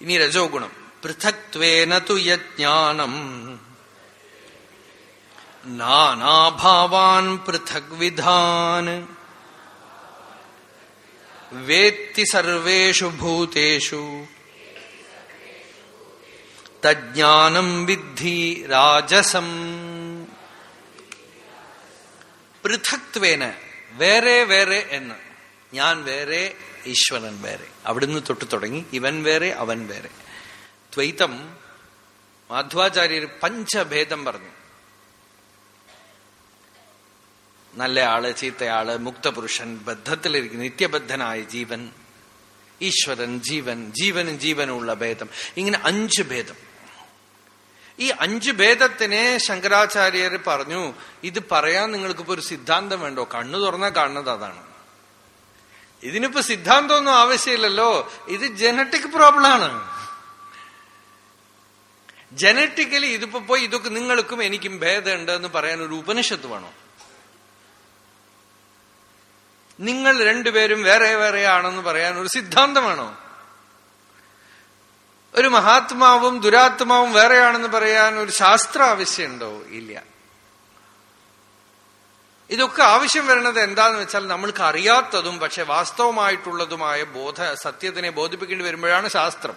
ഇനി രജോ ഗുണം പൃഥക്വേന തു യജ്ഞാനം. നാനാഭാവാൻ പൃഥക്വിധാൻ. വേത്തി സർവേഷു ഭൂതേഷു. തജ്ഞാനം വിദ്ധി രാജസം. പൃഥക്വേന വേറെ വേറെ എന്ന്. ഞാൻ വേറെ ഈശ്വരൻ വേറെ. അവിടുന്ന് തൊട്ട് തുടങ്ങി ഇവൻ വേറെ അവൻ വേറെ. ദ്വൈതം മാധ്വാചാര്യർ പഞ്ചഭേദം പറഞ്ഞു. നല്ല ആൾ ചീത്തയാൾ മുക്തപുരുഷൻ ബദ്ധത്തിലിരിക്കുന്ന നിത്യബദ്ധനായ ജീവൻ ഈശ്വരൻ ജീവൻ ജീവനും ജീവനുള്ള ഭേദം. ഇങ്ങനെ അഞ്ച് ഭേദം. ഈ അഞ്ച് ഭേദത്തിനെ ശങ്കരാചാര്യർ പറഞ്ഞു ഇത് പറയാൻ നിങ്ങൾക്കിപ്പോ ഒരു സിദ്ധാന്തം വേണ്ടോ? കണ്ണു തുറന്നാൽ കാണുന്നത് അതാണ്. ഇതിനിപ്പോ സിദ്ധാന്തമൊന്നും ആവശ്യമില്ലല്ലോ. ഇത് ജനറ്റിക് പ്രോബ്ലമാണ് ജനറ്റിക്കലി ഇതിപ്പോ പോയി ഇതൊക്കെ നിങ്ങൾക്കും എനിക്കും ഭേദമുണ്ട് എന്ന് പറയാൻ ഒരു ഉപനിഷത്ത് വേണോ? നിങ്ങൾ രണ്ടുപേരും വേറെ വേറെയാണെന്ന് പറയാൻ ഒരു സിദ്ധാന്തം വേണോ? ഒരു മഹാത്മാവും ദുരാത്മാവും വേറെയാണെന്ന് പറയാൻ ഒരു ശാസ്ത്ര ആവശ്യമുണ്ടോ? ഇല്ല. ഇതൊക്കെ ആവശ്യം വരുന്നത് എന്താന്ന് വെച്ചാൽ നമ്മൾക്ക് അറിയാത്തതും പക്ഷെ വാസ്തവമായിട്ടുള്ളതുമായ ബോധ സത്യത്തിനെ ബോധിപ്പിക്കേണ്ടി വരുമ്പോഴാണ് ശാസ്ത്രം.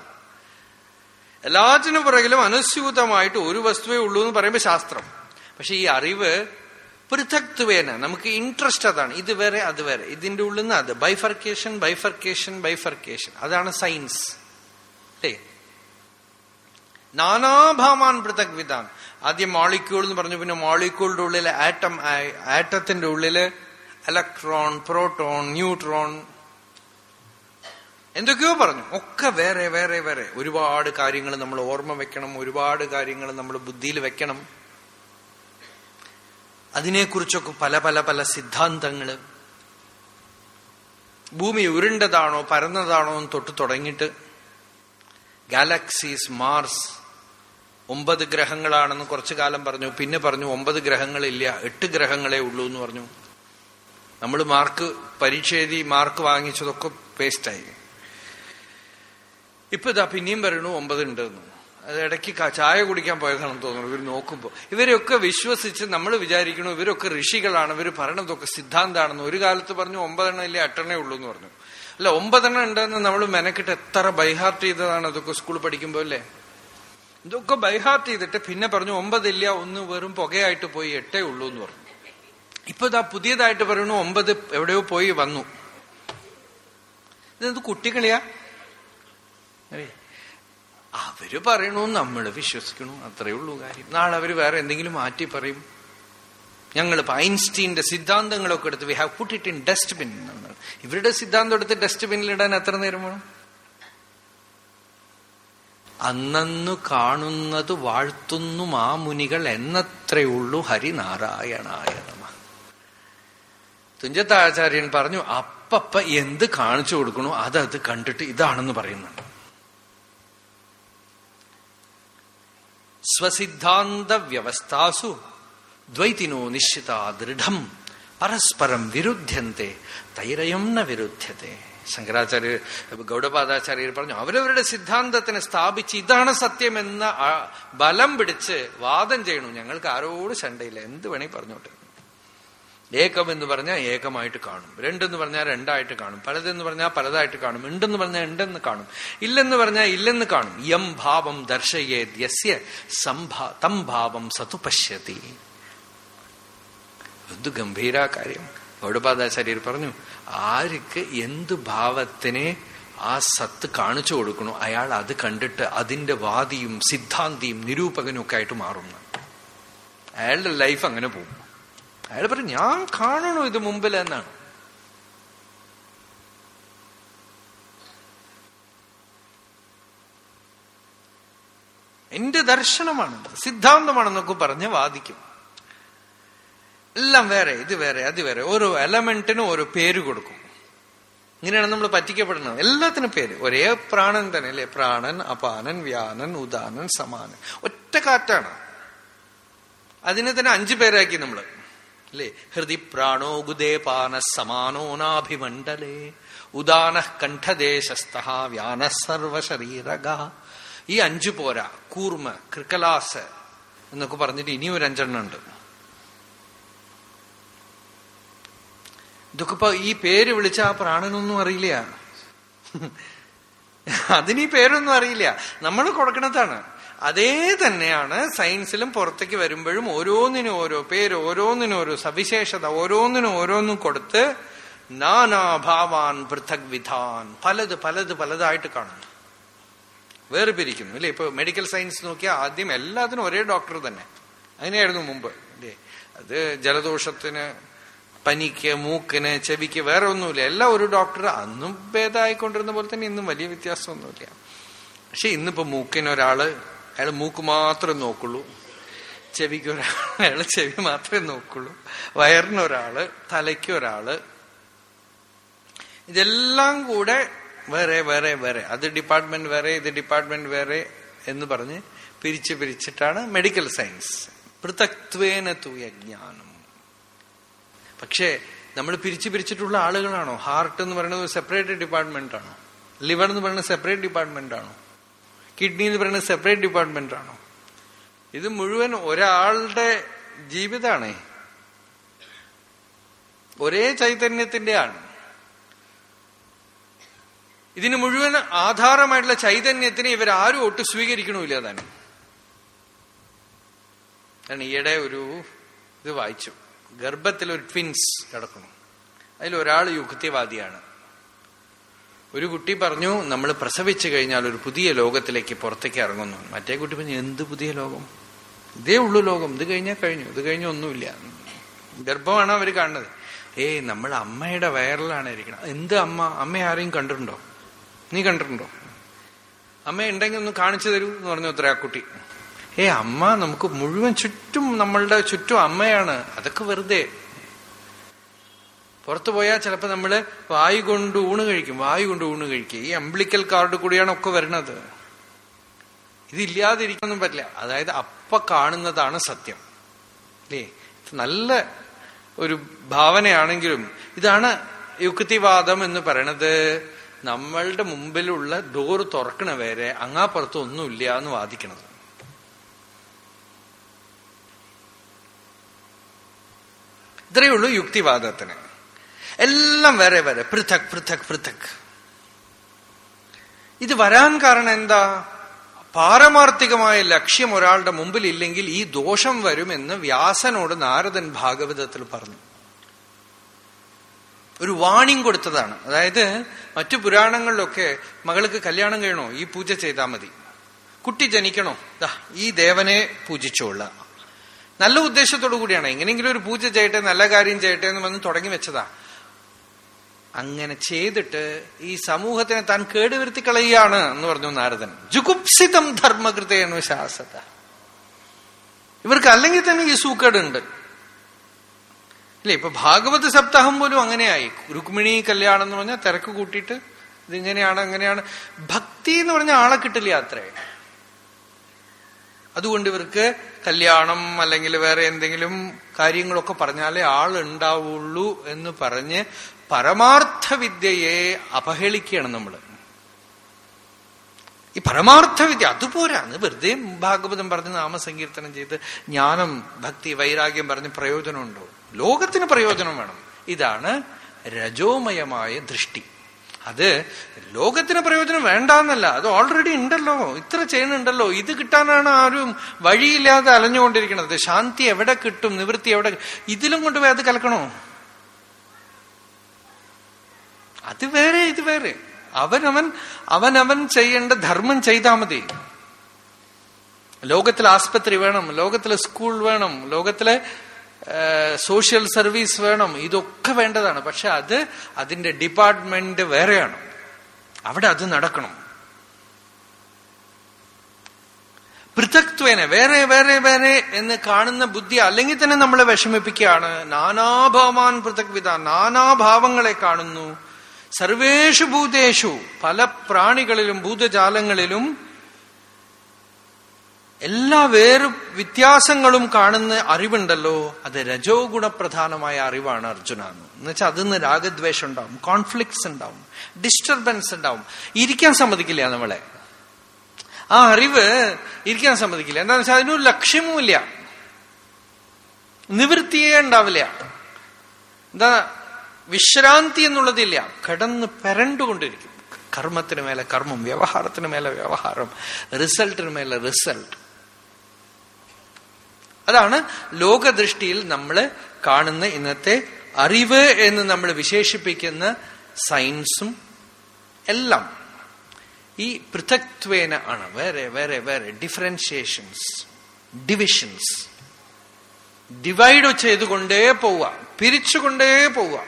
എല്ലാറ്റിനും പുറകിലും അനുസ്യൂതമായിട്ട് ഒരു വസ്തുവേ ഉള്ളൂ എന്ന് പറയുമ്പോൾ ശാസ്ത്രം. പക്ഷെ ഈ അറിവ് പൃഥക്തുവേന നമുക്ക് ഇൻട്രസ്റ്റ് അതാണ്. ഇത് വരെ അത് വരെ ഇതിന്റെ ഉള്ളിൽ നിന്ന് അത്. ബൈഫർക്കേഷൻ ബൈഫർക്കേഷൻ ബൈഫർക്കേഷൻ അതാണ് സയൻസ് അല്ലേ? നാനാഭാമാൻ പൃഥക് വിധാൻ ആദ്യം മോളിക്യൂൾ എന്ന് പറഞ്ഞു പിന്നെ മോളിക്യൂളിന്റെ ഉള്ളിൽ ആറ്റം ആറ്റത്തിന്റെ ഉള്ളിൽ ഇലക്ട്രോൺ പ്രോട്ടോൺ ന്യൂട്രോൺ എന്തൊക്കെയോ പറഞ്ഞു. ഒക്കെ വേറെ വേറെ വേറെ. ഒരുപാട് കാര്യങ്ങൾ നമ്മൾ ഓർമ്മ വെക്കണം ഒരുപാട് കാര്യങ്ങൾ നമ്മൾ ബുദ്ധിയിൽ വെക്കണം. അതിനെക്കുറിച്ചൊക്കെ പല പല പല സിദ്ധാന്തങ്ങൾ ഭൂമി ഉരുണ്ടതാണോ പരന്നതാണോ എന്ന് തൊട്ട് തുടങ്ങിയിട്ട്. ഗാലക്സീസ് മാർസ് ഒമ്പത് ഗ്രഹങ്ങളാണെന്ന് കുറച്ചു കാലം പറഞ്ഞു. പിന്നെ പറഞ്ഞു ഒമ്പത് ഗ്രഹങ്ങളില്ല എട്ട് ഗ്രഹങ്ങളെ ഉള്ളൂ എന്ന് പറഞ്ഞു. നമ്മൾ മാർക്ക് പരീക്ഷ എഴുതി മാർക്ക് വാങ്ങിച്ചതൊക്കെ വേസ്റ്റായി. ഇപ്പൊ ഇതാ പിന്നെയും പറയണു ഒമ്പതുണ്ട് എന്ന് അത് ഇടയ്ക്ക് ചായ കുടിക്കാൻ പോയതാണെന്ന് തോന്നുന്നു. ഇവർ നോക്കുമ്പോൾ ഇവരെയൊക്കെ വിശ്വസിച്ച് നമ്മൾ വിചാരിക്കണു ഇവരൊക്കെ ഋഷികളാണ്. ഇവർ പറയണതൊക്കെ സിദ്ധാന്താണെന്ന്. ഒരു കാലത്ത് പറഞ്ഞു ഒമ്പതെണ്ണം ഇല്ലേ എട്ടെണ്ണേ ഉള്ളൂ എന്ന് പറഞ്ഞു. അല്ല ഒമ്പതെണ്ണം ഉണ്ടെന്ന് നമ്മൾ മെനക്കിട്ട് എത്ര ബൈഹാർട്ട് ചെയ്തതാണ് അതൊക്കെ സ്കൂൾ പഠിക്കുമ്പോൾ അല്ലേ? ഇതൊക്കെ ബൈഹാർട്ട് ചെയ്തിട്ട് പിന്നെ പറഞ്ഞു ഒമ്പതില്ല ഒന്ന് വെറും പുകയായിട്ട് പോയി എട്ടേ ഉള്ളൂ എന്ന് പറഞ്ഞു. ഇപ്പൊ ഇതാ പുതിയതായിട്ട് പറയണു ഒമ്പത് എവിടെയോ പോയി വന്നു. ഇതെന്ത് കുട്ടികളിയാ? അവർ പറയണു നമ്മൾ വിശ്വസിക്കണു അത്രയേ ഉള്ളൂ കാര്യം. നാളെ അവർ വേറെ എന്തെങ്കിലും മാറ്റി പറയും. ഞങ്ങൾ ഐൻസ്റ്റീന്റെ സിദ്ധാന്തങ്ങളൊക്കെ എടുത്ത് we have put it in dustbin ഇവരുടെ സിദ്ധാന്തം എടുത്ത് ഡസ്റ്റ്ബിനിൽ ഇടാൻ എത്ര നേരം വേണം? അന്നു കാണുന്നത് വാഴ്ത്തുന്നു മാമുനികൾ എന്നത്രയുള്ളൂ ഹരിനാരായണായ നമ. തുഞ്ചത്താചാര്യൻ പറഞ്ഞു അപ്പപ്പ എന്ത് കാണിച്ചു കൊടുക്കണോ? അതത് കണ്ടിട്ട് ഇതാണെന്ന് പറയുന്നുണ്ട്. സ്വസിദ്ധാന്ത വ്യവസ്ഥാസു ദ്വൈതിനോ നിശ്ചിത ദൃഢം പരസ്പരം വിരുദ്ധ്യന്തെ തൈരയം ന വിരുദ്ധ്യത്തെ ശങ്കരാചാര്യ ഗൗഡപാദാചാര്യർ പറഞ്ഞു അവരവരുടെ സിദ്ധാന്തത്തിനെ സ്ഥാപിച്ച് ഇതാണ് സത്യമെന്ന ബലം പിടിച്ച് വാദം ചെയ്യണു. ഞങ്ങൾക്ക് ആരോട് ശണ്ടയില്ല. എന്ത് വേണേ പറഞ്ഞോട്ടെ. ഏകം എന്ന് പറഞ്ഞാൽ ഏകമായിട്ട് കാണും. രണ്ടെന്ന് പറഞ്ഞാൽ രണ്ടായിട്ട് കാണും. പലതെന്ന് പറഞ്ഞാൽ പലതായിട്ട് കാണും. ഉണ്ടെന്ന് പറഞ്ഞാൽ ഉണ്ടെന്ന് കാണും. ഇല്ലെന്ന് പറഞ്ഞാൽ ഇല്ലെന്ന് കാണും. യം ഭാവം ദർശയേത് യസ്യ സംഭാ തം ഭാവം സതുപശ്യതി എന്ത് ഗൗഡപാദാചാര്യർ പറഞ്ഞു ആർക്ക് എന്ത് ഭാവത്തിനെ ആ സത്ത് കാണിച്ചു കൊടുക്കണോ? അയാൾ അത് കണ്ടിട്ട് അതിന്റെ വാദിയും സിദ്ധാന്തിയും നിരൂപകനും ഒക്കെ ആയിട്ട് മാറുന്നു അയാളുടെ ലൈഫ് അങ്ങനെ പോകും. അയാൾ പറഞ്ഞു ഞാൻ കാണണോ ഇത് മുമ്പിൽ എന്നാണ്? എന്റെ ദർശനമാണ് സിദ്ധാന്തമാണെന്നൊക്കെ പറഞ്ഞ് വാദിക്കും. എല്ലാം വേറെ ഇത് വേറെ അത് വേറെ. ഓരോ എലമെന്റിനും ഓരോ പേര് കൊടുക്കും. ഇങ്ങനെയാണ് നമ്മൾ പറ്റിക്കപ്പെടുന്നത്. എല്ലാത്തിനും പേര്. ഒരേ പ്രാണൻ തന്നെ അല്ലേ? പ്രാണൻ അപാനൻ വ്യാനൻ ഉദാനൻ സമാനൻ. ഒറ്റ കാറ്റാണ്. അതിനെ തന്നെ അഞ്ചു പേരാക്കി നമ്മൾ. അല്ലേ? ഹൃദി പ്രാണോ ഗുദേ പാന സമാനോനാഭിമണ്ഡലേ ഉദാന കണ്ഠദേശസ്ഥ വ്യാന സർവശരീരക ഈ അഞ്ചു പോരാ. കൂർമ്മ കൃക്കലാസ് എന്നൊക്കെ പറഞ്ഞിട്ട് ഇനിയൊരു അഞ്ചെണ്ണം ഉണ്ട്. ഇതൊക്കെ ഈ പേര് വിളിച്ച ആ പ്രാണനൊന്നും അറിയില്ല. അതിന് ഈ പേരൊന്നും അറിയില്ല. നമ്മൾ കൊടുക്കണതാണ്. അതേ തന്നെയാണ് സയൻസിലും പുറത്തേക്ക് വരുമ്പോഴും ഓരോന്നിനും ഓരോ പേര് ഓരോന്നിനും ഓരോ സവിശേഷത ഓരോന്നിനും ഓരോന്നും കൊടുത്ത് നാനാഭാവാൻ പൃഥക് വിധാൻ. പലത് പലത് പലതായിട്ട് കാണുന്നു. വേറെ പിരിക്കുന്നു. അല്ലേ? ഇപ്പൊ മെഡിക്കൽ സയൻസ് നോക്കിയാൽ ആദ്യം എല്ലാത്തിനും ഒരേ ഡോക്ടർ തന്നെ. അങ്ങനെയായിരുന്നു മുമ്പ്. അല്ലേ? അത് ജലദോഷത്തിന് പനിക്ക് മൂക്കിന് ചെവിക്ക് വേറെ ഒന്നുമില്ല എല്ലാം ഒരു ഡോക്ടർ അന്നും ഭേദമായിക്കൊണ്ടിരുന്ന പോലെ തന്നെ ഇന്നും വലിയ വ്യത്യാസമൊന്നുമില്ല. പക്ഷെ ഇന്നിപ്പോ മൂക്കിനൊരാൾ അയാൾ മൂക്ക് മാത്രമേ നോക്കുള്ളൂ. ചെവിക്ക് ഒരാൾ അയാൾ ചെവി മാത്രമേ നോക്കുള്ളൂ. വയറിനൊരാൾ തലയ്ക്ക് ഒരാൾ. ഇതെല്ലാം കൂടെ വേറെ വേറെ വേറെ. അത് ഡിപ്പാർട്ട്മെന്റ് വേറെ ഇത് ഡിപ്പാർട്ട്മെന്റ് വേറെ എന്ന് പറഞ്ഞ് പിരിച്ചു പിരിച്ചിട്ടാണ് മെഡിക്കൽ സയൻസ് പൃഥക്വേന തൂയ ജ്ഞാനം പക്ഷേ നമ്മൾ പിരിച്ചു പിരിച്ചിട്ടുള്ള ആളുകളാണോ? ഹാർട്ട് എന്ന് പറയുന്നത് സെപ്പറേറ്റ് ഡിപ്പാർട്ട്മെന്റ് ആണോ? ലിവർ എന്ന് പറയുന്നത് സെപ്പറേറ്റ് ഡിപ്പാർട്ട്മെന്റ് ആണോ? കിഡ്നി എന്ന് പറയുന്നത് സെപ്പറേറ്റ് ഡിപ്പാർട്ട്മെന്റ് ആണോ? ഇത് മുഴുവൻ ഒരാളുടെ ജീവിതമാണേ. ഒരേ ചൈതന്യത്തിന്റെ ആണ് ഇതിന് മുഴുവൻ ആധാരമായിട്ടുള്ള ചൈതന്യത്തിന് ഇവരാരും ഒട്ട് സ്വീകരിക്കണമില്ല തന്നെ. ഈയിടെ ഒരു ഇത് വായിച്ചു. ഗർഭത്തിൽ ഒരു ട്വിൻസ് കിടക്കണം അതിൽ ഒരാൾ യുക്തിവാദിയാണ്. ഒരു കുട്ടി പറഞ്ഞു നമ്മൾ പ്രസവിച്ചു കഴിഞ്ഞാൽ ഒരു പുതിയ ലോകത്തിലേക്ക് പുറത്തേക്ക് ഇറങ്ങുന്നു. മറ്റേ കുട്ടി പറഞ്ഞു എന്ത് പുതിയ ലോകം? ഇതേ ഉള്ളു ലോകം. ഇത് കഴിഞ്ഞാൽ കഴിഞ്ഞു. ഇത് കഴിഞ്ഞ ഒന്നുമില്ല. ഗർഭമാണ് അവർ കാണുന്നത്. ഏയ് നമ്മൾ അമ്മയുടെ വയറിലാണ് ഇരിക്കുന്നത്. എന്ത് അമ്മ? അമ്മ ആരെയും കണ്ടിട്ടുണ്ടോ? നീ കണ്ടിട്ടുണ്ടോ? അമ്മ ഉണ്ടെങ്കിൽ ഒന്ന് കാണിച്ചു തരൂ എന്ന് പറഞ്ഞു കുട്ടി. ഏ അമ്മ നമുക്ക് മുഴുവൻ ചുറ്റും നമ്മളുടെ ചുറ്റും അമ്മയാണ്. അതൊക്കെ വെറുതെ. പുറത്തു പോയാൽ ചിലപ്പോൾ നമ്മൾ വായു കൊണ്ട് ഊണ് കഴിക്കും. വായു കൊണ്ട് ഊണ് കഴിക്കും ഈ അംബ്ലിക്കൽ കാർഡ് കൂടിയാണ് ഒക്കെ വരുന്നത്. ഇതില്ലാതിരിക്കൊന്നും പറ്റില്ല. അതായത് അപ്പ കാണുന്നതാണ് സത്യം. അല്ലേ നല്ല ഒരു ഭാവനയാണെങ്കിലും ഇതാണ് യുക്തിവാദം എന്ന് പറയണത്. നമ്മളുടെ മുമ്പിലുള്ള ഡോറ് തുറക്കണ വരെ അങ്ങാപ്പുറത്ത് ഒന്നുമില്ല എന്ന് വാദിക്കണത്. ഇത്രയേ ഉള്ളൂ യുക്തിവാദത്തിന്. എല്ലാം വേറെ വേറെ. പൃഥക് പൃഥക് പൃഥക്. ഇത് വരാൻ കാരണം എന്താ? പാരമാർത്ഥികമായ ലക്ഷ്യം ഒരാളുടെ മുമ്പിൽ ഇല്ലെങ്കിൽ ഈ ദോഷം വരുമെന്ന് വ്യാസനോട് നാരദൻ ഭാഗവതത്തിൽ പറഞ്ഞു. ഒരു വാണിംഗ് കൊടുത്തതാണ്. അതായത് മറ്റു പുരാണങ്ങളിലൊക്കെ മകൾക്ക് കല്യാണം കഴിയണോ? ഈ പൂജ ചെയ്താൽ മതി. കുട്ടി ജനിക്കണോ? ഈ ദേവനെ പൂജിച്ചോള നല്ല ഉദ്ദേശത്തോടു കൂടിയാണ്. എങ്ങനെയെങ്കിലും ഒരു പൂജ ചെയ്യട്ടെ നല്ല കാര്യം ചെയ്യട്ടെ എന്ന് വന്ന് തുടങ്ങി വെച്ചതാ. അങ്ങനെ ചെയ്തിട്ട് ഈ സമൂഹത്തിനെ താൻ കേടുവരുത്തി കളയുകയാണ് എന്ന് പറഞ്ഞു നാരദൻ. ജുഗുപ്സിതം ധർമ്മകൃതയെന്ന് ശാസത ഇവർക്ക് അല്ലെങ്കിൽ തന്നെ ഈ സൂക്കേടുണ്ട്. അല്ലെ ഇപ്പൊ ഭാഗവത സപ്താഹം പോലും അങ്ങനെയായി. രുക്മിണി കല്യാണം എന്ന് പറഞ്ഞാൽ തിരക്ക് കൂട്ടിയിട്ട് ഇതിങ്ങനെയാണ് അങ്ങനെയാണ്. ഭക്തി എന്ന് പറഞ്ഞാൽ ആളെ കിട്ടില്ല അത്രേ. അതുകൊണ്ട് ഇവർക്ക് കല്യാണം അല്ലെങ്കിൽ വേറെ എന്തെങ്കിലും കാര്യങ്ങളൊക്കെ പറഞ്ഞാലേ ആളുണ്ടാവുള്ളൂ എന്ന് പറഞ്ഞ് പരമാർത്ഥ വിദ്യയെ അപഹേളിക്കുകയാണ് നമ്മൾ ഈ പരമാർത്ഥ വിദ്യ അതുപോരാ അത് വെറുതെ ഭാഗവതം പറഞ്ഞ് നാമസങ്കീർത്തനം ചെയ്ത് ജ്ഞാനം ഭക്തി വൈരാഗ്യം പറഞ്ഞ് പ്രയോജനമുണ്ടോ? ലോകത്തിന് പ്രയോജനം വേണം. ഇതാണ് രജോമയമായ ദൃഷ്ടി. അത് ലോകത്തിന് പ്രയോജനം വേണ്ടെന്നല്ല. അത് ഓൾറെഡി ഉണ്ടല്ലോ. ഇത്ര ചെയ്യുന്നുണ്ടല്ലോ. ഇത് കിട്ടാനാണ് ആരും വഴിയില്ലാതെ അലഞ്ഞുകൊണ്ടിരിക്കുന്നത്. ശാന്തി എവിടെ കിട്ടും? നിവൃത്തി എവിടെ ഇതിലും കൊണ്ടുപോയി അത് കലക്കണോ? അത് വേറെ ഇത് വേറെ. അവനവൻ അവനവൻ ചെയ്യേണ്ട ധർമ്മം ചെയ്താൽ മതി. ലോകത്തിൽ ആസ്പത്രി വേണം ലോകത്തിലെ സ്കൂൾ വേണം ലോകത്തിലെ സോഷ്യൽ സർവീസ് വേണം. ഇതൊക്കെ വേണ്ടതാണ്. പക്ഷെ അത് അതിന്റെ ഡിപ്പാർട്ട്മെന്റ് വേറെയാണ്. അവിടെ അത് നടക്കണം. പൃഥക്വേനെ വേറെ വേറെ വേറെ എന്ന് കാണുന്ന ബുദ്ധി അല്ലെങ്കിൽ തന്നെ നമ്മളെ വിഷമിപ്പിക്കുകയാണ്. നാനാഭാവാൻ പൃഥക്വിത നാനാഭാവങ്ങളെ കാണുന്നു. സർവേഷു ഭൂതേഷു പല പ്രാണികളിലും ഭൂതജാലങ്ങളിലും എല്ലാ വേറെ വ്യത്യാസങ്ങളും കാണുന്ന അറിവുണ്ടല്ലോ അത് രജോ ഗുണപ്രധാനമായ അറിവാണ് അർജുന. എന്ന് വെച്ചാൽ അതിന്ന് രാഗദ്വേഷം ഉണ്ടാവും കോൺഫ്ലിക്ട്സ് ഉണ്ടാവും ഡിസ്റ്റർബൻസ് ഉണ്ടാവും. ഇരിക്കാൻ സമ്മതിക്കില്ല നമ്മളെ. ആ അറിവ് ഇരിക്കാൻ സമ്മതിക്കില്ല. എന്താണെന്ന് വെച്ചാൽ അതിനൊരു ലക്ഷ്യമില്ല നിവൃത്തിയേ ഉണ്ടാവില്ല. എന്താ വിശ്രാന്തി എന്നുള്ളതില്ല. കടന്ന് പെരണ്ടുകൊണ്ടിരിക്കും. കർമ്മത്തിന് മേലെ കർമ്മം വ്യവഹാരത്തിന് മേലെ വ്യവഹാരം റിസൾട്ടിന് മേലെ റിസൾട്ട് അതാണ് ലോകദൃഷ്ടിയിൽ നമ്മൾ കാണുന്ന ഇന്നത്തെ അറിവ് എന്ന് നമ്മൾ വിശേഷിപ്പിക്കുന്ന സയൻസും എല്ലാം. ഈ പൃഥക്വേന ആണ്. വേറെ വേറെ വേറെ ഡിഫറൻഷിയേഷൻസ് ഡിവിഷൻസ് ഡിവൈഡ് ചെയ്തുകൊണ്ടേ പോവുക പിരിച്ചുകൊണ്ടേ പോവുക.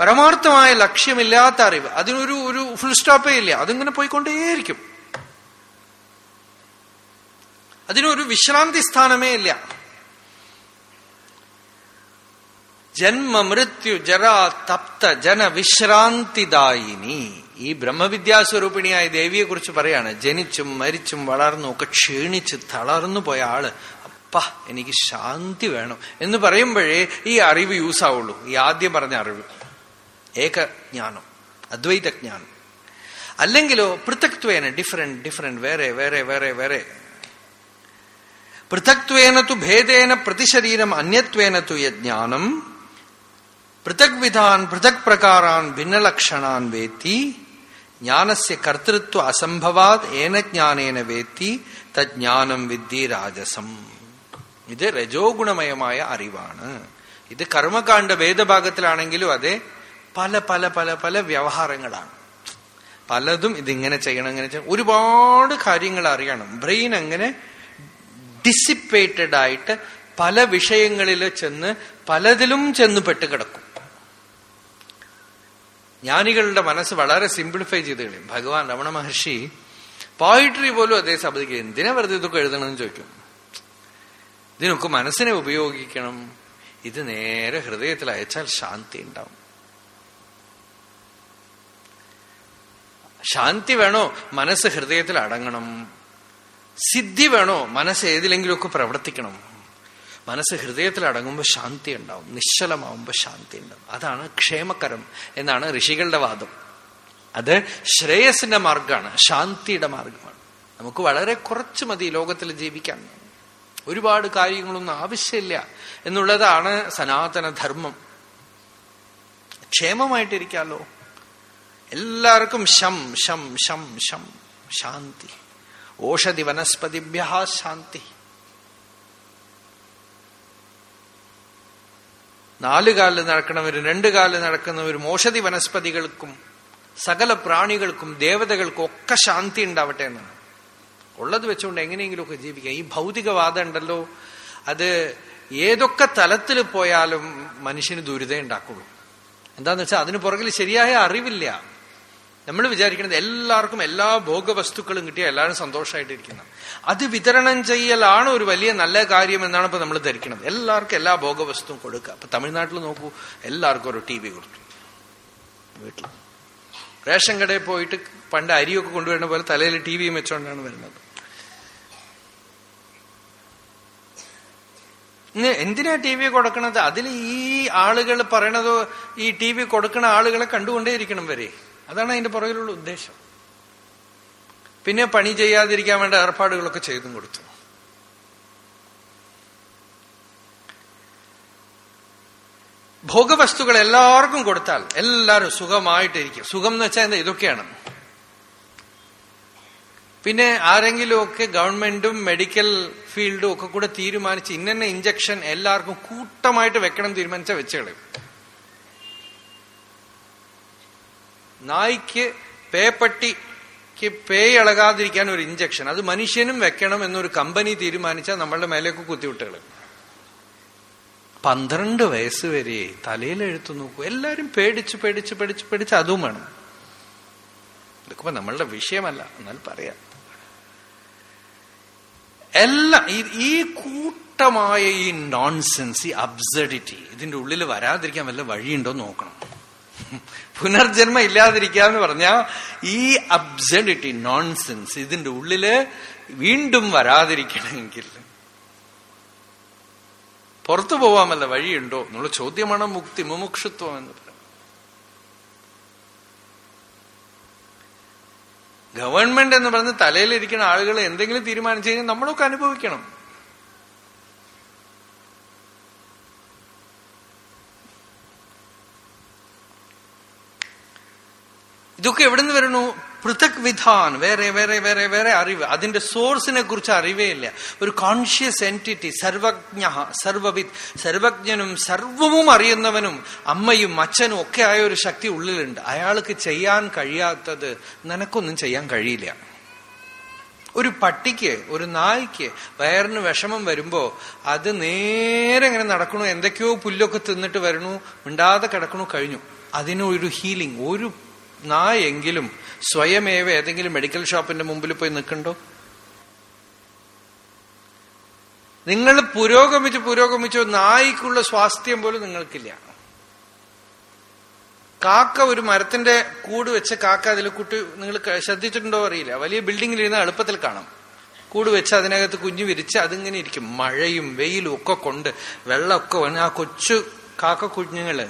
പരമാർത്ഥമായ ലക്ഷ്യമില്ലാത്ത അറിവ്. അതിനൊരു ഒരു ഫുൾ സ്റ്റോപ്പേ ഇല്ല. അതിങ്ങനെ പോയിക്കൊണ്ടേയിരിക്കും. അതിനൊരു വിശ്രാന്തി സ്ഥാനമേ ഇല്ല. ജന്മ മൃത്യു ജരാ തപ്ത ജന വിശ്രാന്തിദായിനി ഈ ബ്രഹ്മവിദ്യാസ്വരൂപിണിയായ ദേവിയെ കുറിച്ച് പറയാണ്. ജനിച്ചും മരിച്ചും വളർന്നും ഒക്കെ ക്ഷീണിച്ച് തളർന്നു പോയ ആൾ. അപ്പ എനിക്ക് ശാന്തി വേണം. എന്ന് പറയുമ്പോഴേ ഈ അറിവ് യൂസ് ആവുള്ളൂ. ഈ ആദ്യം പറഞ്ഞ അറിവ്. ഏകജ്ഞാനം. അദ്വൈതജ്ഞാനം. അല്ലെങ്കിലോ പൃഥക്വേന ഡിഫറെന്റ് ഡിഫറെന്റ് വേറെ വേറെ വേറെ വേറെ. പൃഥക്വേന തു ഭേദേന പ്രതിശരീരം അന്യത്വേന തു യജ്ഞാനം. പൃഥക് വിധാൻ പൃഥക് പ്രകാരാൻ ഭിന്നലക്ഷണാൻ വേത്തി. ജ്ഞാനസ്യ കർത്തൃത്വ അസംഭവാത് ഏന ജ്ഞാനേന വേത്തി തജ്ഞാനം വിദ്ധി രാജസം. ഇത് രജോ ഗുണമയമായ അറിവാണ്. ഇത് കർമ്മകാണ്ഡ വേദഭാഗത്തിലാണെങ്കിലും അതെ പല പല പല പല വ്യവഹാരങ്ങളാണ്. പലതും ഇതിങ്ങനെ ചെയ്യണം ഇങ്ങനെ ചെയ്യണം. ഒരുപാട് കാര്യങ്ങൾ അറിയണം. ബ്രെയിൻ അങ്ങനെ ഡിസിപ്പേറ്റഡ് ആയിട്ട് പല വിഷയങ്ങളിൽ ചെന്ന് പലതിലും ചെന്ന് പെട്ടുകിടക്കും. ജ്ഞാനികളുടെ മനസ്സ് വളരെ സിംപ്ലിഫൈ ചെയ്ത് കളയും. ഭഗവാൻ രമണ മഹർഷി പോയിട്രി പോലും അതേ സമ്മതിക്കുക എന്തിനാ വെറുതെ ഇതൊക്കെ എഴുതണമെന്ന് ചോദിക്കും. ഇതിനൊക്കെ മനസ്സിനെ ഉപയോഗിക്കണം. ഇത് നേരെ ഹൃദയത്തിൽ അയച്ചാൽ ശാന്തി ഉണ്ടാവും. ശാന്തി വേണോ? മനസ്സ് ഹൃദയത്തിൽ അടങ്ങണം. സിദ്ധി വേണോ? മനസ്സ് ഏതിലെങ്കിലുമൊക്കെ പ്രവർത്തിക്കണം. മനസ്സ് ഹൃദയത്തിൽ അടങ്ങുമ്പോൾ ശാന്തി ഉണ്ടാവും. നിശ്ചലമാവുമ്പോൾ ശാന്തി ഉണ്ടാവും. അതാണ് ക്ഷേമകരം എന്നാണ് ഋഷികളുടെ വാദം. അത് ശ്രേയസിന്റെ മാർഗമാണ് ശാന്തിയുടെ മാർഗമാണ് നമുക്ക് വളരെ കുറച്ച് മതി ലോകത്തിൽ ജീവിക്കാൻ. ഒരുപാട് കാര്യങ്ങളൊന്നും ആവശ്യമില്ല എന്നുള്ളതാണ് സനാതന ധർമ്മം. എല്ലാവർക്കും ശം ശം ശം ശം ശാന്തി. ഓഷധി വനസ്പതിഭ്യ ശാന്തി. നാല് കാലിൽ നടക്കണവരും രണ്ട് കാലിൽ നടക്കുന്നവരും ഓഷധി വനസ്പതികൾക്കും സകല പ്രാണികൾക്കും ദേവതകൾക്കും ഒക്കെ ശാന്തി ഉണ്ടാവട്ടെ എന്നാണ്. ഉള്ളത് വെച്ചുകൊണ്ട് എങ്ങനെയെങ്കിലുമൊക്കെ ജീവിക്കാം. ഈ ഭൗതികവാദം ഉണ്ടല്ലോ. അത് ഏതൊക്കെ തലത്തിൽ പോയാലും മനുഷ്യന് ദുരിതം ഉണ്ടാക്കുള്ളൂ എന്താന്ന് വെച്ചാൽ അതിന് പുറകിൽ ശരിയായ അറിവില്ല. നമ്മൾ വിചാരിക്കുന്നത് എല്ലാവർക്കും എല്ലാ ഭോഗവസ്തുക്കളും കിട്ടിയ എല്ലാവരും സന്തോഷമായിട്ടിരിക്കുന്നത് അത് വിതരണം ചെയ്യലാണ് ഒരു വലിയ നല്ല കാര്യം എന്നാണ് ഇപ്പൊ നമ്മൾ ധരിക്കുന്നത്. എല്ലാവർക്കും എല്ലാ ഭോഗവസ്തുവും കൊടുക്കുക. അപ്പൊ തമിഴ്നാട്ടിൽ നോക്കൂ എല്ലാവർക്കും ഒരു ടി വി കൊടുത്തു. വീട്ടിൽ. റേഷൻ കടയിൽ പോയിട്ട് പണ്ട് അരിയൊക്കെ കൊണ്ടുവരുന്ന പോലെ തലയിൽ ടി വിയും വെച്ചുകൊണ്ടാണ് വരുന്നത്. എന്തിനാ ടി വി കൊടുക്കണത്? അതിൽ ഈ ആളുകൾ പറയണതോ ഈ ടി വി കൊടുക്കണ ആളുകളെ കണ്ടുകൊണ്ടേയിരിക്കണം വരെ അതാണ് അതിന്റെ പുറകിലുള്ള ഉദ്ദേശം. പിന്നെ പണി ചെയ്യാതിരിക്കാൻ വേണ്ട ഏർപ്പാടുകളൊക്കെ ചെയ്തും കൊടുത്തു. ഭോഗവസ്തുക്കൾ എല്ലാവർക്കും കൊടുത്താൽ എല്ലാവരും സുഖമായിട്ടിരിക്കും. സുഖം എന്ന് വെച്ചാൽ എന്താ? ഇതൊക്കെയാണ്. പിന്നെ ആരെങ്കിലുമൊക്കെ ഗവൺമെന്റും മെഡിക്കൽ ഫീൽഡും ഒക്കെ കൂടെ തീരുമാനിച്ച് ഇന്ന ഇഞ്ചക്ഷൻ എല്ലാവർക്കും കൂട്ടമായിട്ട് വെക്കണം തീരുമാനിച്ച വെച്ചുകളയും നായ്ക്ക് പേപ്പട്ടിക്ക് പേ ഇളകാതിരിക്കാൻ ഒരു ഇഞ്ചക്ഷൻ അത് മനുഷ്യനും വെക്കണം എന്നൊരു കമ്പനി തീരുമാനിച്ച നമ്മളുടെ മേലേക്ക് കുത്തിവിട്ടുകൾ പന്ത്രണ്ട് വയസ്സ് വരെ തലയിൽ എഴുത്തു നോക്കൂ. എല്ലാരും പേടിച്ച് പേടിച്ച് പേടിച്ച് പേടിച്ച് അതും വേണം. ഇതൊക്കെ നമ്മളുടെ വിഷയമല്ല. എന്നാൽ പറയാം. എല്ലാം ഈ കൂട്ടമായ ഈ നോൺസെൻസ് ഈ അബ്സഡിറ്റി ഇതിന്റെ ഉള്ളിൽ വരാതിരിക്കാൻ വല്ല വഴിയുണ്ടോ നോക്കണം. പുനർജന്മം ഇല്ലാതിരിക്കുക എന്ന് പറഞ്ഞാൽ ഈ അബ്സഡിറ്റി നോൺസെൻസ് ഇതിന്റെ ഉള്ളിൽ വീണ്ടും വരാതിരിക്കണമെങ്കിൽ. പുറത്തു പോവാമല്ല വഴിയുണ്ടോ എന്നുള്ള ചോദ്യമാണ് മുക്തി മുമുക്ഷുത്വം എന്ന് പറയുന്നത്. ഗവൺമെന്റ് എന്ന് പറഞ്ഞ് തലയിലിരിക്കുന്ന ആളുകൾ എന്തെങ്കിലും തീരുമാനിച്ചു കഴിഞ്ഞാൽ നമ്മളൊക്കെ അനുഭവിക്കണം. ഇതൊക്കെ എവിടെ നിന്ന് വരണു പൃഥക് വിധാൻ. വേറെ വേറെ വേറെ വേറെ അറിവ്. അതിന്റെ സോഴ്സിനെ കുറിച്ച് അറിവേ ഇല്ല. ഒരു കോൺഷ്യസ് എന്റിറ്റി സർവജ്ഞ സർവവിദ്. സർവജ്ഞനും സർവവും അറിയുന്നവനും അമ്മയും അച്ഛനും ഒക്കെ ആയ ഒരു ശക്തി ഉള്ളിലുണ്ട്. അയാൾക്ക് ചെയ്യാൻ കഴിയാത്തത് നിനക്കൊന്നും ചെയ്യാൻ കഴിയില്ല. ഒരു പട്ടിക്ക് ഒരു നായ്ക്ക് വയറിന് വിഷമം വരുമ്പോ അത് നേരെ ഇങ്ങനെ നടക്കണു. എന്തൊക്കെയോ പുല്ലൊക്കെ തിന്നിട്ട് വരണു മിണ്ടാതെ കിടക്കണു കഴിഞ്ഞു. അതിനൊരു ഹീലിംഗ് ഒരു നായെങ്കിലും സ്വയമേവ ഏതെങ്കിലും മെഡിക്കൽ ഷോപ്പിന്റെ മുമ്പിൽ പോയി നിൽക്കണ്ടോ? നിങ്ങൾ പുരോഗമിച്ച് പുരോഗമിച്ചോ നായിക്കുള്ള സ്വാസ്ഥ്യം പോലും നിങ്ങൾക്കില്ല. കാക്ക ഒരു മരത്തിന്റെ കൂട് വെച്ച് കാക്ക അതിൽ കുട്ടി നിങ്ങൾ ശ്രദ്ധിച്ചിട്ടുണ്ടോ അറിയില്ല. വലിയ ബിൽഡിങ്ങിൽ ഇരുന്ന് എളുപ്പത്തിൽ കാണാം. കൂട് വെച്ച് അതിനകത്ത് കുഞ്ഞു വിരിച്ച് അതിങ്ങനെ ഇരിക്കും. മഴയും വെയിലും ഒക്കെ കൊണ്ട് വെള്ളമൊക്കെ ആ കൊച്ചു കാക്ക കുഞ്ഞുങ്ങൾ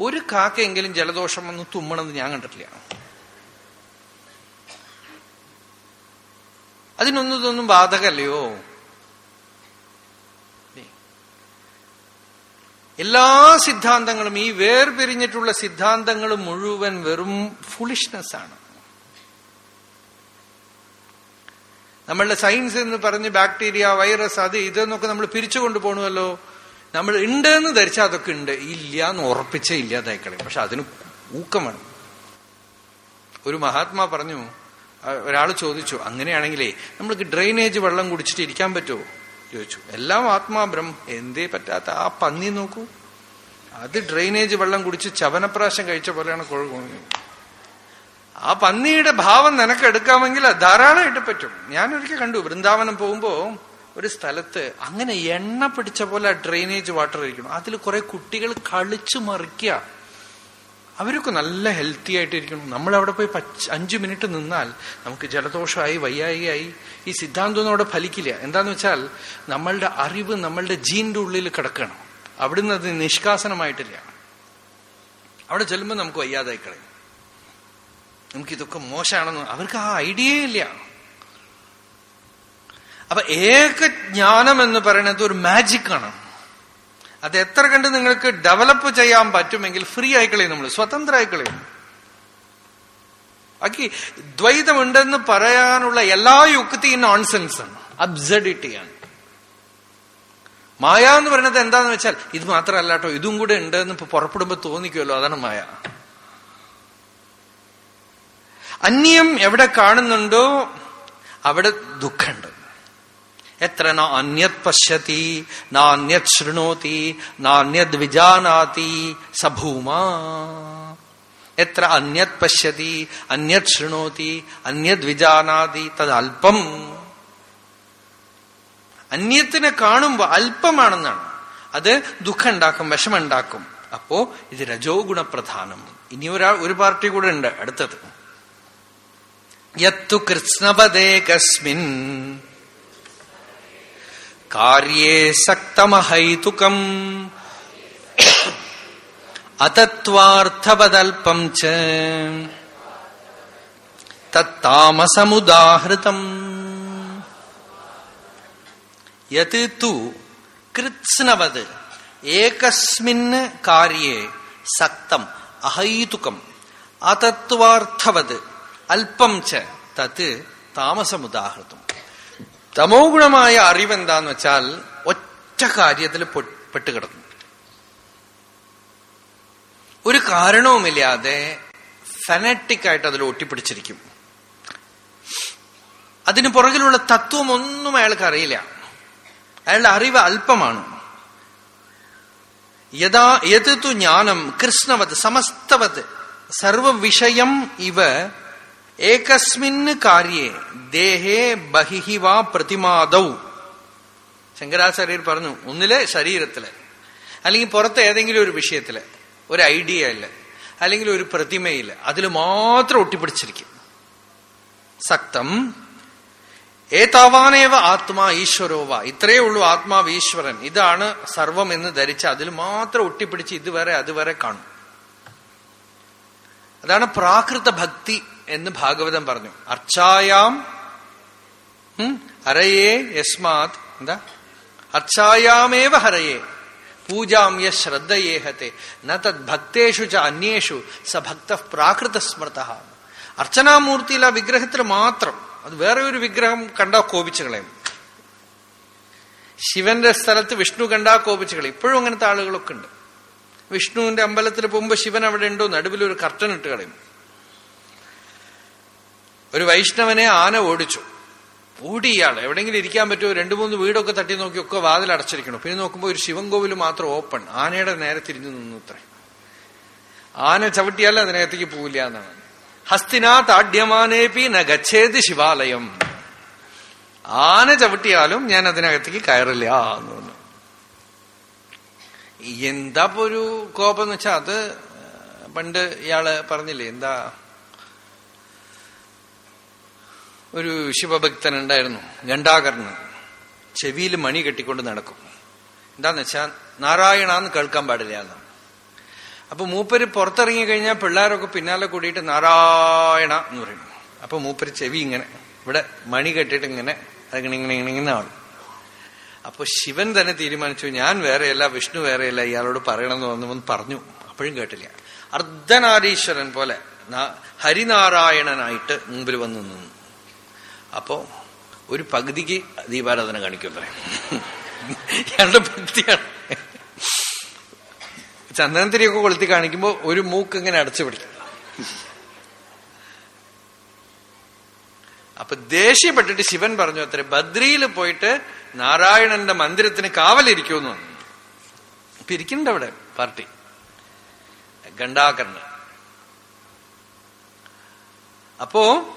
ഒരു കാക്കയെങ്കിലും ജലദോഷം വന്ന് തുമ്മണമെന്ന് ഞാൻ കണ്ടിട്ടില്ല. അതിനൊന്നും ഇതൊന്നും ബാധകല്ലയോ? എല്ലാ സിദ്ധാന്തങ്ങളും ഈ വേർപിരിഞ്ഞിട്ടുള്ള സിദ്ധാന്തങ്ങൾ മുഴുവൻ വെറും ഫുളിഷ്നെസ് ആണ്. നമ്മളുടെ സയൻസ് എന്ന് പറഞ്ഞ് ബാക്ടീരിയ വൈറസ് അത് ഇതെന്നൊക്കെ നമ്മൾ പിരിച്ചുകൊണ്ട് പോകണമല്ലോ നമ്മൾ ഉണ്ട് എന്ന് ധരിച്ചാൽ അതൊക്കെ ഉണ്ട്. ഇല്ല എന്ന് ഉറപ്പിച്ചേ ഇല്ലാതായിക്കളയും. പക്ഷെ അതിന് ഊക്കം വേണം. ഒരു മഹാത്മാ പറഞ്ഞു ഒരാൾ ചോദിച്ചു അങ്ങനെയാണെങ്കിലേ നമ്മൾക്ക് ഡ്രെയിനേജ് വെള്ളം കുടിച്ചിട്ട് ഇരിക്കാൻ പറ്റുമോ ചോദിച്ചു. എല്ലാം ആത്മാബ്രഹ്മം എന്തേ പറ്റാത്ത ആ പന്നി നോക്കൂ. അത് ഡ്രെയിനേജ് വെള്ളം കുടിച്ച് ചവനപ്രാശം കഴിച്ച പോലെയാണ് കൊഴുകുന്നത് ആ പന്നിയുടെ ഭാവം നിനക്ക് എടുക്കാമെങ്കിൽ ധാരാളമായിട്ട് പറ്റും. ഞാനൊരിക്കൽ കണ്ടു വൃന്ദാവനം പോകുമ്പോ ഒരു സ്ഥലത്ത് അങ്ങനെ എണ്ണ പിടിച്ച പോലെ ഡ്രെയിനേജ് വാട്ടർ ഇരിക്കണം അതിൽ കുറെ കുട്ടികൾ കളിച്ചു മറിക്കുക. അവരൊക്കെ നല്ല ഹെൽത്തി ആയിട്ടിരിക്കണം നമ്മൾ അവിടെ പോയി അഞ്ചു മിനിറ്റ് നിന്നാൽ നമുക്ക് ജലദോഷമായി വയ്യായികയായി ഈ സിദ്ധാന്തമൊന്നും അവിടെ ഫലിക്കില്ല. എന്താന്ന് വെച്ചാൽ നമ്മളുടെ അറിവ് നമ്മളുടെ ജീന്റെ ഉള്ളിൽ കിടക്കണം. അവിടുന്ന് അത് നിഷ്കാസനമായിട്ടില്ല. അവിടെ ചെല്ലുമ്പോൾ നമുക്ക് വയ്യാതായി കളയും. നമുക്കിതൊക്കെ മോശമാണെന്ന് അവർക്ക് ആ ഐഡിയ ഇല്ല. അപ്പൊ ഏകജ്ഞാനം എന്ന് പറയുന്നത് ഒരു മാജിക് ആണ്. അത് എത്ര കണ്ട് നിങ്ങൾക്ക് ഡെവലപ്പ് ചെയ്യാൻ പറ്റുമെങ്കിൽ ഫ്രീ ആയിക്കളയും നമ്മൾ സ്വതന്ത്ര ആയിക്കളയും ബാക്കി ദ്വൈതമുണ്ടെന്ന് പറയാനുള്ള എല്ലാ യുക്തിയും നോൺസെൻസ് ആണ്. അബ്സഡിറ്റിയാണ് മായ എന്ന് പറയുന്നത് എന്താന്ന് വെച്ചാൽ ഇത് മാത്രമല്ല കേട്ടോ ഇതും കൂടെ ഉണ്ട് എന്ന് ഇപ്പൊ പുറപ്പെടുമ്പോ തോന്നിക്കുമല്ലോ അതാണ് മായ. അന്യം എവിടെ കാണുന്നുണ്ടോ അവിടെ ദുഃഖമുണ്ട്. എത്ര ന അന്യത് പശ്യതി നാന്യത് ശൃണോതി നാന്യത് വിജാനാതി സഭൂമ. എത്ര അന്യത് പശ്യതി അന്യത് ശൃണോതി അന്യത് വിജാനാതി തത് അല്പം അന്യത്തിനെ കാണുമ്പോ അല്പമാണെന്നാണ് അത് ദുഃഖം ഉണ്ടാക്കും വിഷമുണ്ടാക്കും അപ്പോ ഇത് രജോ ഗുണപ്രധാനം. ഇനി ഒരാൾ ഒരു പാർട്ടി കൂടെ ഉണ്ട് അടുത്തത്. യത്തു കൃഷ്ണപദേ കസ്മിൻ കാര്യേ സക്തമഹൈതുകം അതത്വാർത്ഥപദൽപ്പം ച തത്താമസമുദാഹൃതം യത് തു കൃത്സ്നവത് ഏകസ്മിന് കാര്യേ സക്തം അഹൈതുകം അതത്വാർത്ഥവത് അല്പം ച തത് താമസമുദാഹൃതം തമോ ഗുണമായ അറിവെന്താന്ന് വെച്ചാൽ ഒറ്റ കാര്യത്തിൽ പെട്ടുകിടന്നു ഒരു കാരണവുമില്ലാതെ ഫനറ്റിക് ആയിട്ട് അതിൽ ഒട്ടിപ്പിടിച്ചിരിക്കും. അതിന് പുറകിലുള്ള തത്വം ഒന്നും അയാൾക്ക് അറിയില്ല. അയാളുടെ അറിവ് അല്പമാണ്. യഥാ യഥു ജ്ഞാനം കൃഷ്ണവത് സമസ്തവത് സർവവിഷയം ഇവ ഏകസ്മിന് കാര്യേ ദേഹേ ബഹിഹി വാ പ്രതിമാദൗ. ശങ്കരാചാര്യർ പറഞ്ഞു ഒന്നിലെ ശരീരത്തിൽ അല്ലെങ്കിൽ പുറത്ത് ഏതെങ്കിലും ഒരു വിഷയത്തിൽ ഒരു ഐഡിയ ഇല്ല അല്ലെങ്കിൽ ഒരു പ്രതിമയിൽ അതിൽ മാത്രം ഒട്ടിപ്പിടിച്ചിരിക്കും. സക്തം ഏതാവാനേവ ആത്മാ ഈശ്വരോവ ഇത്രയേ ഉള്ളൂ ആത്മാവ് ഈശ്വരൻ. ഇതാണ് സർവം എന്ന് ധരിച്ച് അതിൽ മാത്രം ഒട്ടിപ്പിടിച്ച് ഇതുവരെ അതുവരെ കാണും. അതാണ് പ്രാകൃത ഭക്തി എന്ന് ഭാഗവതം പറഞ്ഞു. അർച്ചായാം ഹരയേ യസ്മാത് എന്താ? അർച്ചായാമേവ ഹരയേ പൂജാം യ ശ്രദ്ധയേഹത്തെ ന തദ് ഭക്തേഷു ച അന്യേഷു സ ഭക്ത പ്രാകൃത സ്മൃത അർച്ചനാമൂർത്തിയിൽ ആ വിഗ്രഹത്തിൽ മാത്രം അത് വേറെ ഒരു വിഗ്രഹം കണ്ടാ കോപിച്ചു കളയും. ശിവന്റെ സ്ഥലത്ത് വിഷ്ണു കണ്ടാ കോപിച്ചു കളയും. ഇപ്പോഴും അങ്ങനത്തെ ആളുകളൊക്കെ ഉണ്ട്. വിഷ്ണുവിന്റെ അമ്പലത്തിൽ പോകുമ്പോൾ ശിവൻ അവിടെ ഉണ്ടോ? നടുവിൽ ഒരു കർട്ടൻ ഇട്ട് കളയും. ഒരു വൈഷ്ണവനെ ആന ഓടിച്ചു. ഓടി ഇയാൾ എവിടെയെങ്കിലും ഇരിക്കാൻ പറ്റുമോ? രണ്ടു മൂന്ന് വീടൊക്കെ തട്ടി നോക്കി ഒക്കെ വാതിൽ അടച്ചിരിക്കണം പിന്നെ നോക്കുമ്പോൾ ഒരു ശിവൻകോവിൽ മാത്രം ഓപ്പൺ. ആനയുടെ നേരെ തിരിഞ്ഞു നിന്നു അത്ര ആന ചവിട്ടിയാൽ അതിനകത്തേക്ക് പോവില്ല എന്നാണ്. ഹസ്തിനാ ആഡ്യമാനേപി ന ഗച്ഛേത് ശിവാലയം. ആന ചവിട്ടിയാലും ഞാൻ അതിനകത്തേക്ക് കയറില്ല എന്ന് പറഞ്ഞു. എന്താ ഒരു കോപം എന്ന് വെച്ചാൽ അത് പണ്ട് ഇയാൾ പറഞ്ഞില്ലേ എന്താ ഒരു ശിവഭക്തൻ ഉണ്ടായിരുന്നു ഗണ്ടാകർണൻ. ചെവിയിൽ മണി കെട്ടിക്കൊണ്ട് നടക്കും. എന്താന്ന് വെച്ചാൽ നാരായണ എന്ന് കേൾക്കാൻ പാടില്ല എന്നാണ് അപ്പൊ മൂപ്പര് പുറത്തിറങ്ങി കഴിഞ്ഞാൽ പിള്ളേരൊക്കെ പിന്നാലെ കൂടിയിട്ട് നാരായണ എന്ന് പറയും. അപ്പൊ മൂപ്പര് ചെവി ഇങ്ങനെ ഇവിടെ മണി കെട്ടിട്ട് ഇങ്ങനെ അതിങ്ങനെ ഇങ്ങനെ ഇങ്ങനെ ഇങ്ങനെ ആളും അപ്പൊ ശിവൻ തന്നെ തീരുമാനിച്ചു ഞാൻ വേറെയല്ല വിഷ്ണു വേറെയല്ല ഇയാളോട് പറയണമെന്ന് തോന്നുമെന്ന് പറഞ്ഞു. അപ്പോഴും കേട്ടില്ല. അർദ്ധനാരീശ്വരൻ പോലെ ഹരിനാരായണനായിട്ട് മുമ്പിൽ വന്നു നിന്നു. അപ്പോ ഒരു പകുതിക്ക് ദീപാരാധന കാണിക്കുന്നേ ഇയാളുടെ ഭക്തിയാണ്. ചന്ദനത്തിരിയൊക്കെ കൊളുത്തി കാണിക്കുമ്പോ ഒരു മൂക്ക് ഇങ്ങനെ അടച്ചു പിടിക്കും. അപ്പൊ ദേഷ്യപ്പെട്ടിട്ട് ശിവൻ പറഞ്ഞു അത്ര ബദ്രിയിൽ പോയിട്ട് നാരായണന്റെ മന്ദിരത്തിന് കാവലിരിക്കുമെന്ന് പറഞ്ഞു. അപ്പൊ ഇരിക്കുന്നുണ്ട് അവിടെ പാർട്ടി. ഗണ്ടാകർണ് അപ്പോ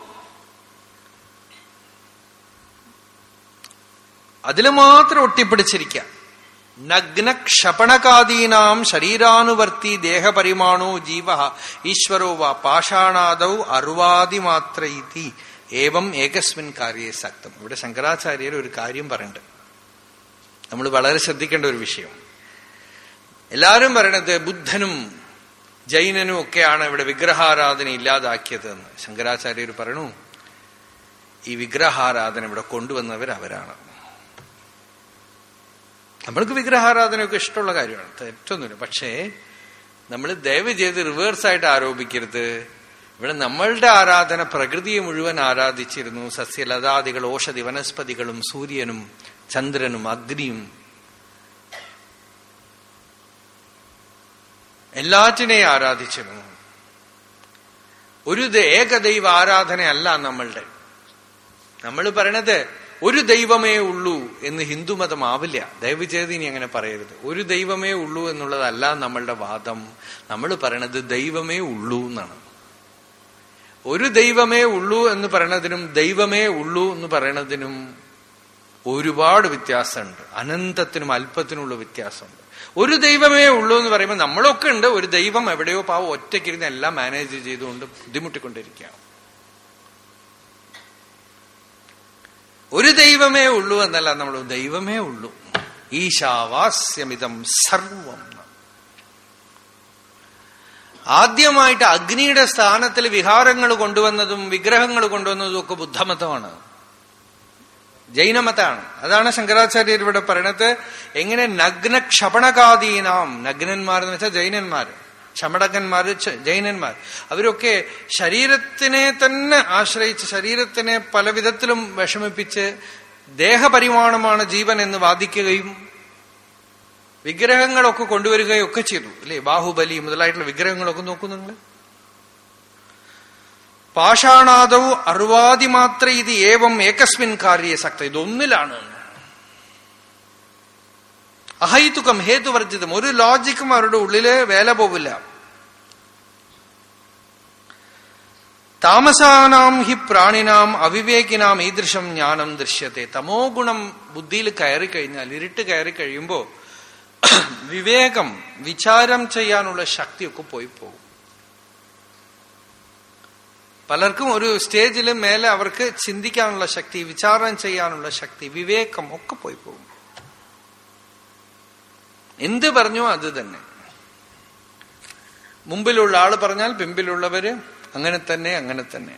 അതിൽ മാത്രം ഒട്ടിപ്പിടിച്ചിരിക്കുക നഗ്നക്ഷപണകാദീനാം ശരീരാനുവർത്തി ദേഹപരിമാണോ ജീവ ഈശ്വരോ വ പാഷാണാദൗ അർവാദി മാത്ര ഇതി. ഏവം ഏകസ്മിൻ കാര്യേ സക്തം. ഇവിടെ ശങ്കരാചാര്യർ ഒരു കാര്യം പറയുന്നുണ്ട് നമ്മൾ വളരെ ശ്രദ്ധിക്കേണ്ട ഒരു വിഷയം. എല്ലാവരും പറയണത് ബുദ്ധനും ജൈനനും ഒക്കെയാണ് ഇവിടെ വിഗ്രഹാരാധന ഇല്ലാതാക്കിയത് എന്ന് ശങ്കരാചാര്യർ പറയണു. ഈ വിഗ്രഹാരാധന ഇവിടെ കൊണ്ടുവന്നവർ അവരാണ് നമ്മൾക്ക് വിഗ്രഹാരാധനയൊക്കെ ഇഷ്ടമുള്ള കാര്യമാണ്. തെറ്റൊന്നുമില്ല പക്ഷേ നമ്മൾ ദയവ് ചെയ്ത് റിവേഴ്സ് ആയിട്ട് ആരോപിക്കരുത്. ഇവിടെ നമ്മളുടെ ആരാധന പ്രകൃതിയെ മുഴുവൻ ആരാധിച്ചിരുന്നു. സസ്യലതാദികൾ ഓഷധി വനസ്പതികളും സൂര്യനും ചന്ദ്രനും അഗ്നിയും. എല്ലാറ്റിനെയും ആരാധിച്ചിരുന്നു. ഒരു ഏകദൈവ ആരാധനയല്ല നമ്മളുടെ. നമ്മൾ പറയണത് ഒരു ദൈവമേ ഉള്ളൂ എന്ന് ഹിന്ദുമതം ആവില്ല. ദയവ് ഇനി അങ്ങനെ പറയരുത്. ഒരു ദൈവമേ ഉള്ളൂ എന്നുള്ളതല്ല നമ്മളുടെ വാദം. നമ്മൾ പറയണത് ദൈവമേ ഉള്ളൂ എന്നാണ്. ഒരു ദൈവമേ ഉള്ളൂ എന്ന് പറയണതിനും ദൈവമേ ഉള്ളൂ എന്ന് പറയണതിനും ഒരുപാട് വ്യത്യാസമുണ്ട്. അനന്തത്തിനും അല്പത്തിനുള്ള വ്യത്യാസമുണ്ട്. ഒരു ദൈവമേ ഉള്ളൂ എന്ന് പറയുമ്പോൾ നമ്മളൊക്കെ ഉണ്ട്. ഒരു ദൈവം എവിടെയോ പാവം ഒറ്റയ്ക്കിരുന്ന് എല്ലാം മാനേജ് ചെയ്തുകൊണ്ട് ബുദ്ധിമുട്ടിക്കൊണ്ടിരിക്കുകയാണ്. ഒരു ദൈവമേ ഉള്ളൂ എന്നല്ല നമ്മൾ ദൈവമേ ഉള്ളൂ. ഈശാവാസ്യമിതം സർവം. ആദ്യമായിട്ട് അഗ്നിയുടെ സ്ഥാനത്തിൽ വിഹാരങ്ങൾ കൊണ്ടുവന്നതും വിഗ്രഹങ്ങൾ കൊണ്ടുവന്നതും ഒക്കെ ബുദ്ധമതമാണ്. ജൈനമതാണ് അതാണ് ശങ്കരാചാര്യർ ഇവിടെ പറയണത്. എങ്ങനെ നഗ്ന ക്ഷപണകാദീനാം നഗ്നന്മാരെന്ന് വെച്ചാൽ ജൈനന്മാർ ക്ഷമടകന്മാര് ജൈനന്മാർ. അവരൊക്കെ ശരീരത്തിനെ തന്നെ ആശ്രയിച്ച് ശരീരത്തിനെ പല വിധത്തിലും വിഷമിപ്പിച്ച് ദേഹപരിമാണമാണ് ജീവൻ എന്ന് വാദിക്കുകയും വിഗ്രഹങ്ങളൊക്കെ കൊണ്ടുവരികയും ഒക്കെ ചെയ്തു. അല്ലേ? ബാഹുബലി മുതലായിട്ടുള്ള വിഗ്രഹങ്ങളൊക്കെ നോക്കൂ നിങ്ങൾ. പാഷാണാദവും അറുവാതി മാത്രം ഇത് ഏവം ഏകസ്മിൻ കാര്യ സക്ത. ഇതൊന്നിലാണ്. അഹൈതുകം ഹേതുവർജിതം. ഒരു ലോജിക്കും അവരുടെ ഉള്ളിൽ വേല പോവില്ല. താമസാനാം ഹി പ്രാണിനാം അവിവേകിനാം ഈദൃശം ജ്ഞാനം ദൃശ്യത്തെ. തമോ ഗുണം ബുദ്ധിയിൽ കയറി കഴിഞ്ഞാൽ ഇരുട്ട് കയറി കഴിയുമ്പോ വിവേകം വിചാരം ചെയ്യാനുള്ള ശക്തിയൊക്കെ പോയി പോകും. പലർക്കും ഒരു സ്റ്റേജിൽ മേലെ അവർക്ക് ചിന്തിക്കാനുള്ള ശക്തി വിചാരം ചെയ്യാനുള്ള ശക്തി വിവേകം ഒക്കെ പോയി പോകും. എന്ത് പറഞ്ഞോ അത് തന്നെ. മുമ്പിലുള്ള ആൾ പറഞ്ഞാൽ പിമ്പിലുള്ളവര് അങ്ങനെ തന്നെ അങ്ങനെ തന്നെ.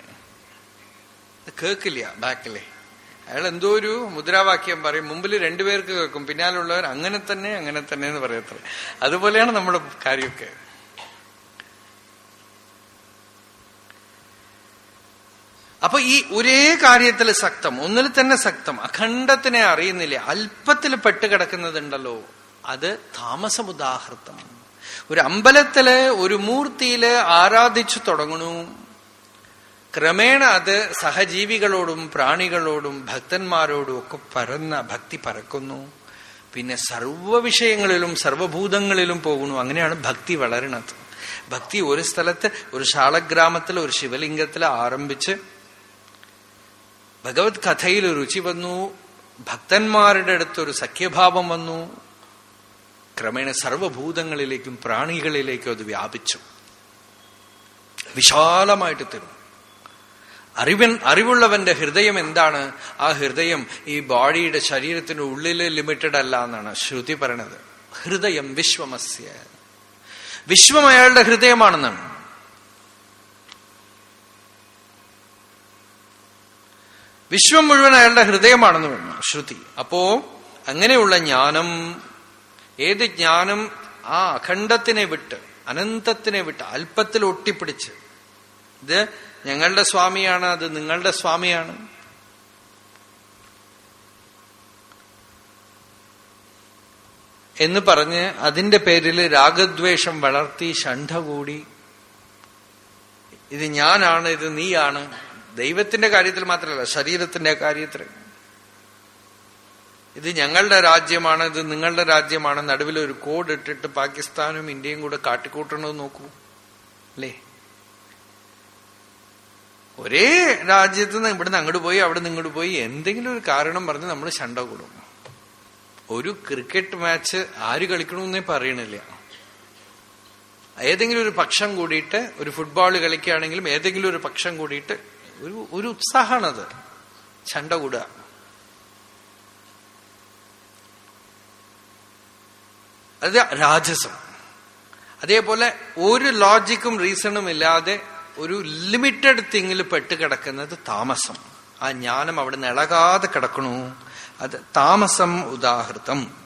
കേൾക്കില്ല ബാക്കിലെ. അയാൾ എന്തോ ഒരു മുദ്രാവാക്യം പറയും മുമ്പിൽ രണ്ടുപേർക്ക് കേൾക്കും പിന്നാലുള്ളവർ അങ്ങനെ തന്നെ അങ്ങനെ തന്നെ എന്ന് പറയത്ര. അതുപോലെയാണ് നമ്മുടെ കാര്യമൊക്കെ. അപ്പൊ ഈ ഒരേ കാര്യത്തിൽ സക്തം ഒന്നിൽ തന്നെ സക്തം അഖണ്ഡത്തിനെ അറിയുന്നില്ല അല്പത്തിൽ പെട്ടുകിടക്കുന്നതുണ്ടല്ലോ അത് താമസമുദാഹൃതം. ഒരു അമ്പലത്തിൽ ഒരു മൂർത്തിയിൽ ആരാധിച്ചു തുടങ്ങണു. ക്രമേണ അത് സഹജീവികളോടും പ്രാണികളോടും ഭക്തന്മാരോടും ഒക്കെ പരന്ന ഭക്തി പരക്കുന്നു. പിന്നെ സർവ വിഷയങ്ങളിലും സർവഭൂതങ്ങളിലും പോകുന്നു. അങ്ങനെയാണ് ഭക്തി വളരണത്. ഭക്തി ഒരു സ്ഥലത്ത് ഒരു ശാളഗ്രാമത്തിൽ ഒരു ശിവലിംഗത്തിൽ ആരംഭിച്ച് ഭഗവത് കഥയിൽ രുചി വന്നു. ഭക്തന്മാരുടെ അടുത്തൊരു സഖ്യഭാവം വന്നു. ക്രമേണ സർവഭൂതങ്ങളിലേക്കും പ്രാണികളിലേക്കും അത് വ്യാപിച്ചു. വിശാലമായിട്ട് തരും അറിവൻ അറിവുള്ളവന്റെ ഹൃദയം എന്താണ്? ആ ഹൃദയം ഈ ബോഡിയുടെ ശരീരത്തിന്റെ ഉള്ളിൽ ലിമിറ്റഡ് അല്ല എന്നാണ് ശ്രുതി പറയണത്. ഹൃദയം വിശ്വമസ്യ. വിശ്വം അയാളുടെ ഹൃദയമാണെന്നാണ്. വിശ്വം മുഴുവൻ അയാളുടെ ഹൃദയമാണെന്ന് പറഞ്ഞു ശ്രുതി. അപ്പോ അങ്ങനെയുള്ള ജ്ഞാനം ഏത് ജ്ഞാനം ആ അഖണ്ഡത്തിനെ വിട്ട് അനന്തത്തിനെ വിട്ട് അല്പത്തിൽ ഒട്ടിപ്പിടിച്ച് ഇത് ഞങ്ങളുടെ സ്വാമിയാണ് അത് നിങ്ങളുടെ സ്വാമിയാണ്. എന്ന് പറഞ്ഞ് അതിന്റെ പേരിൽ രാഗദ്വേഷം വളർത്തി ഷണ്ഠ കൂടി ഇത് ഞാനാണ് ഇത് നീയാണ്. ദൈവത്തിന്റെ കാര്യത്തിൽ മാത്രമല്ല ശരീരത്തിന്റെ കാര്യത്തിൽ ഇത് ഞങ്ങളുടെ രാജ്യമാണ് ഇത് നിങ്ങളുടെ രാജ്യമാണ്. നടുവിൽ ഒരു കോഡ് ഇട്ടിട്ട് പാകിസ്ഥാനും ഇന്ത്യയും കൂടെ കാട്ടിക്കൂട്ടണമെന്ന് നോക്കൂ. അല്ലേ? ഒരേ രാജ്യത്ത് നിന്ന് ഇവിടുന്ന് അങ്ങോട്ട് പോയി അവിടെ നിന്ന് ഇങ്ങോട്ട് പോയി. എന്തെങ്കിലും ഒരു കാരണം പറഞ്ഞ് നമ്മൾ ശണ്ട കൂടും. ഒരു ക്രിക്കറ്റ് മാച്ച് ആര് കളിക്കണമെന്നേ പറയണില്ല. ഏതെങ്കിലും ഒരു പക്ഷം കൂടിയിട്ട് ഒരു ഫുട്ബോൾ കളിക്കുകയാണെങ്കിലും ഏതെങ്കിലും ഒരു പക്ഷം കൂടിയിട്ട് ഒരു ഒരു ഉത്സാഹമാണത്. ചണ്ട കൂടുക. അത് രാജസം. അതേപോലെ ഒരു ലോജിക്കും റീസണും ഇല്ലാതെ ഒരു ലിമിറ്റഡ് തിങ്ങിൽ പെട്ട് കിടക്കുന്നത് താമസം. ആ ജ്ഞാനം അവിടെ നിന്ന് ഇളകാതെ കിടക്കണു. അത് താമസം ഉദാഹൃതം.